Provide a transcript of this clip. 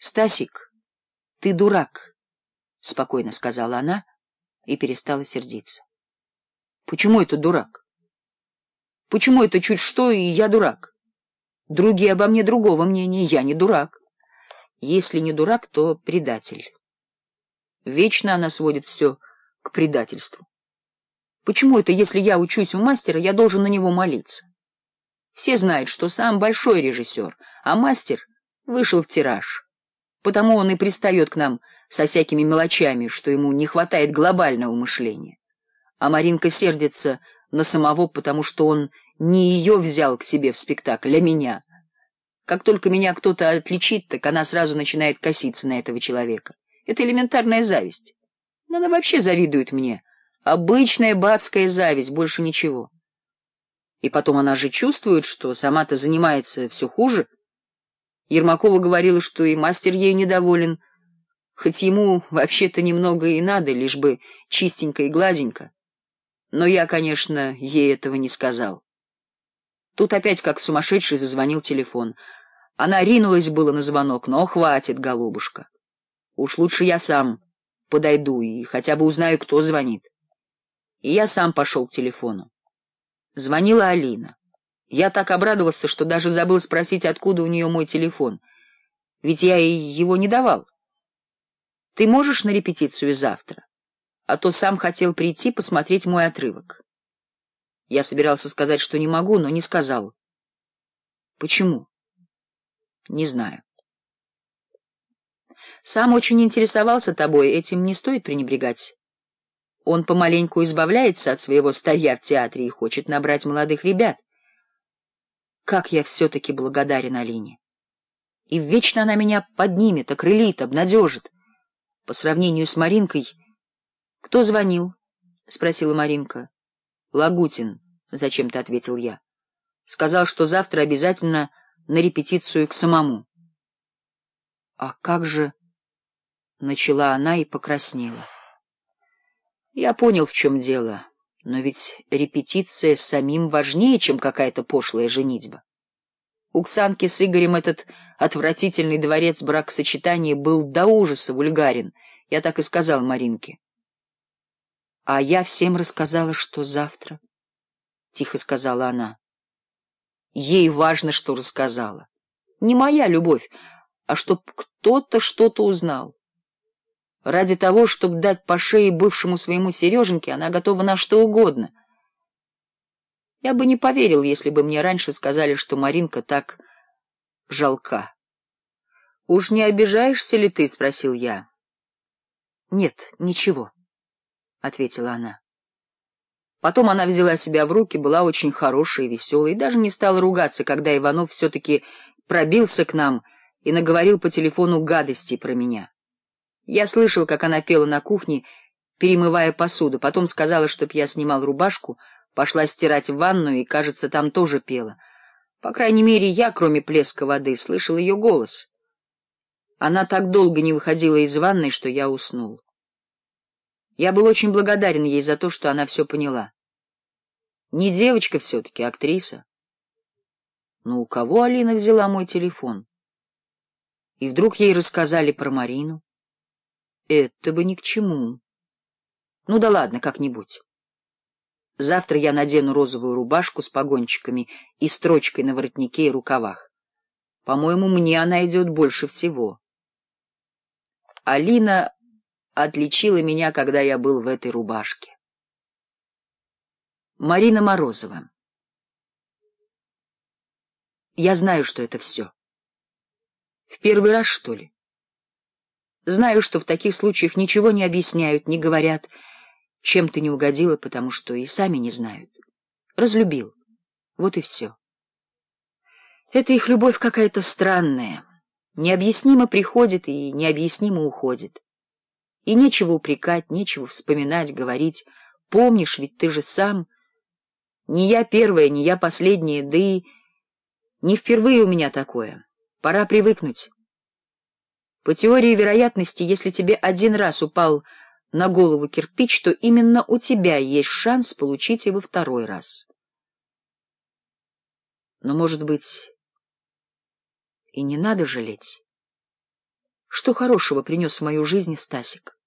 Стасик, ты дурак, спокойно сказала она и перестала сердиться. Почему это дурак? Почему это чуть что и я дурак? Другие обо мне другого мнения, я не дурак. Если не дурак, то предатель. Вечно она сводит все к предательству. Почему это, если я учусь у мастера, я должен на него молиться? Все знают, что сам большой режиссер, а мастер вышел в тираж. Потому он и пристает к нам со всякими мелочами, что ему не хватает глобального мышления. А Маринка сердится на самого, потому что он не ее взял к себе в спектакль, а меня. Как только меня кто-то отличит, так она сразу начинает коситься на этого человека. Это элементарная зависть. Она вообще завидует мне. Обычная бабская зависть, больше ничего. И потом она же чувствует, что сама-то занимается все хуже, Ермакова говорила, что и мастер ей недоволен, хоть ему вообще-то немного и надо, лишь бы чистенько и гладенько. Но я, конечно, ей этого не сказал. Тут опять как сумасшедший зазвонил телефон. Она ринулась было на звонок, но хватит, голубушка. Уж лучше я сам подойду и хотя бы узнаю, кто звонит. И я сам пошел к телефону. Звонила Алина. Я так обрадовался, что даже забыл спросить, откуда у нее мой телефон. Ведь я ей его не давал. Ты можешь на репетицию завтра? А то сам хотел прийти посмотреть мой отрывок. Я собирался сказать, что не могу, но не сказал. Почему? Не знаю. Сам очень интересовался тобой, этим не стоит пренебрегать. Он помаленьку избавляется от своего старья в театре и хочет набрать молодых ребят. Как я все-таки благодарен Алине. И вечно она меня поднимет, окрылит, обнадежит. По сравнению с Маринкой... — Кто звонил? — спросила Маринка. — Лагутин, — зачем-то ответил я. Сказал, что завтра обязательно на репетицию к самому. — А как же... — начала она и покраснела. Я понял, в чем дело. — но ведь репетиция самим важнее, чем какая-то пошлая женитьба. У Ксанки с Игорем этот отвратительный дворец бракосочетания был до ужаса вульгарен. Я так и сказал Маринке. А я всем рассказала, что завтра, — тихо сказала она. Ей важно, что рассказала. Не моя любовь, а чтоб кто-то что-то узнал. Ради того, чтобы дать по шее бывшему своему Сереженьке, она готова на что угодно. Я бы не поверил, если бы мне раньше сказали, что Маринка так жалка. — Уж не обижаешься ли ты? — спросил я. — Нет, ничего, — ответила она. Потом она взяла себя в руки, была очень хорошая и веселая, и даже не стала ругаться, когда Иванов все-таки пробился к нам и наговорил по телефону гадостей про меня. Я слышал, как она пела на кухне, перемывая посуду, потом сказала, чтоб я снимал рубашку, пошла стирать в ванную и, кажется, там тоже пела. По крайней мере, я, кроме плеска воды, слышал ее голос. Она так долго не выходила из ванной, что я уснул. Я был очень благодарен ей за то, что она все поняла. Не девочка все-таки, а актриса. Но у кого Алина взяла мой телефон? И вдруг ей рассказали про Марину. Это бы ни к чему. Ну да ладно, как-нибудь. Завтра я надену розовую рубашку с погончиками и строчкой на воротнике и рукавах. По-моему, мне она идет больше всего. Алина отличила меня, когда я был в этой рубашке. Марина Морозова Я знаю, что это все. В первый раз, что ли? Знаю, что в таких случаях ничего не объясняют, не говорят. Чем ты не угодила, потому что и сами не знают. Разлюбил. Вот и все. Это их любовь какая-то странная. Необъяснимо приходит и необъяснимо уходит. И нечего упрекать, нечего вспоминать, говорить. Помнишь, ведь ты же сам. Не я первая, не я последняя, да и... Не впервые у меня такое. Пора привыкнуть. По теории вероятности, если тебе один раз упал на голову кирпич, то именно у тебя есть шанс получить его второй раз. Но, может быть, и не надо жалеть. Что хорошего принес в мою жизнь Стасик?